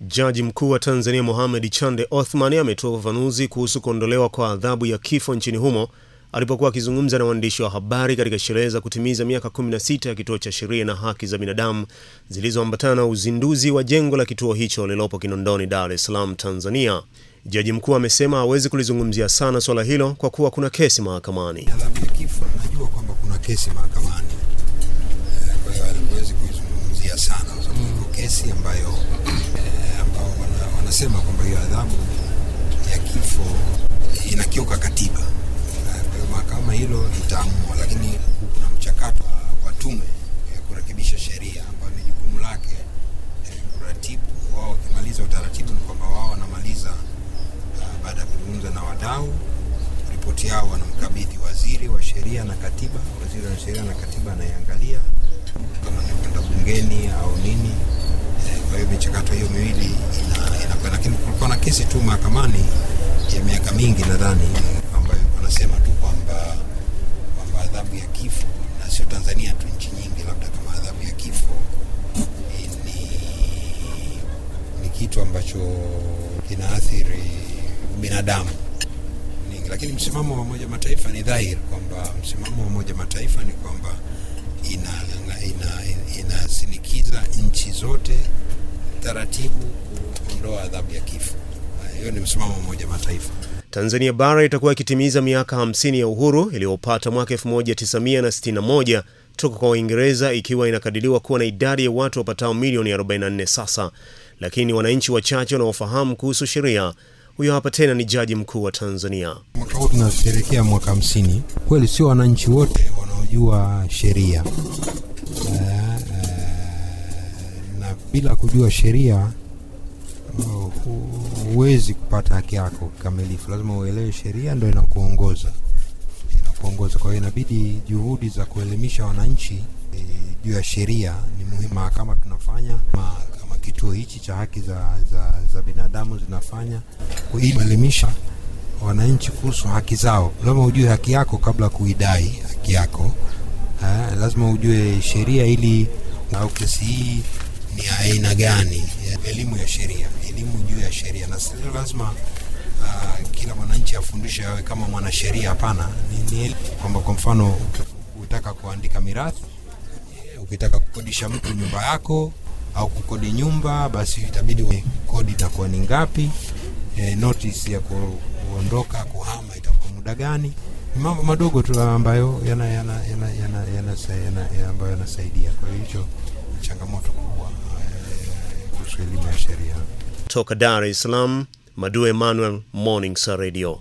Jaji mkuu wa Tanzania Mohamed Chande Othman ametoa ufafanuzi kuhusu kuondolewa kwa adhabu ya kifo nchini humo alipokuwa akizungumza na waandishi wa habari katika sherehe za kutimiza miaka 16 ya kituo cha sheria na haki za binadamu zilizoambatana na uzinduzi wa jengo la kituo hicho lililopo Kinondoni, Dar es Salaam, Tanzania. Jaji mkuu amesema hawezi kulizungumzia sana swala hilo kwa kuwa kuna kesi mahakamani. Adhabu ya kifo, najua kwamba kuna kesi mahakamani, Eh, kwa hiyo hatuwezi kuizungumzia sana kwa sababu kesi ambayo wanasema kwamba hiyo adhabu ya kifo inakiuka katiba. Eh, Kwa mahakama hilo itaamua, lakini kuna mchakato wa- tume ya kurekebisha sheria ambayo ni jukumu lake eh, kuratibu. Wao wakimaliza utaratibu ni kwamba wao wanamaliza ah, baada ya kuzungumza na wadau ripoti yao wanamkabidhi waziri wa sheria na katiba. Waziri wa sheria na katiba anaiangalia kama ni kwenda bungeni au nini. Kwa hiyo michakato hiyo miwili ina- ina, lakini kulikuwa na kesi tu mahakamani ya miaka mingi nadhani, ambayo wanasema tu kwamba kwamba adhabu ya kifo, na sio Tanzania tu, nchi nyingi, labda kama adhabu ya kifo eh, ni, ni kitu ambacho kinaathiri binadamu lakini msimamo wa Umoja Mataifa ni dhahiri kwamba msimamo wa Umoja Mataifa ni kwamba ina ina ina nchi zote taratibu kuondoa adhabu ya kifo. Hiyo ni msimamo wa Umoja Mataifa. Tanzania bara itakuwa ikitimiza miaka 50 ya uhuru iliyopata mwaka 1961 toka kwa Uingereza, ikiwa inakadiriwa kuwa na idadi ya watu wapatao milioni 44 sasa, lakini wananchi wachache wanaofahamu kuhusu sheria. Huyo hapa tena ni jaji mkuu wa Tanzania. Mwaka huu tunasherehekea mwaka hamsini. Kweli sio wananchi wote wanaojua sheria bila kujua sheria uh, huwezi kupata haki yako kikamilifu. Lazima uelewe sheria, ndo inakuongoza inakuongoza. Kwa hiyo inabidi juhudi za kuelimisha wananchi e, juu ya sheria ni muhimu. Mahakama tunafanya ma, kama kituo hichi cha haki za, za, za binadamu zinafanya kuelimisha wananchi kuhusu haki zao. Lazima ujue haki yako kabla kuidai haki yako. Ha, lazima ujue sheria ili au kesi hii ni aina gani. ya Elimu ya sheria, elimu juu ya sheria, na sio lazima uh, kila mwananchi afundishe awe kama mwanasheria. Hapana, ni, ni kwamba kwa mfano ukitaka kuandika mirathi, eh, ukitaka kukodisha mtu nyumba yako au kukodi nyumba, basi itabidi kodi itakuwa ni ngapi, e, notice ya ku- kuondoka kuhama itakuwa muda gani. Mambo madogo tu ambayo yana, yana, yana, yana, yana, yana, yana, yana, yanasaidia. Kwa hiyo changamoto kubwa eh, kuhusu elimu ya sheria. Toka Dar es Salaam, Madu Emmanuel, Morning sa Radio.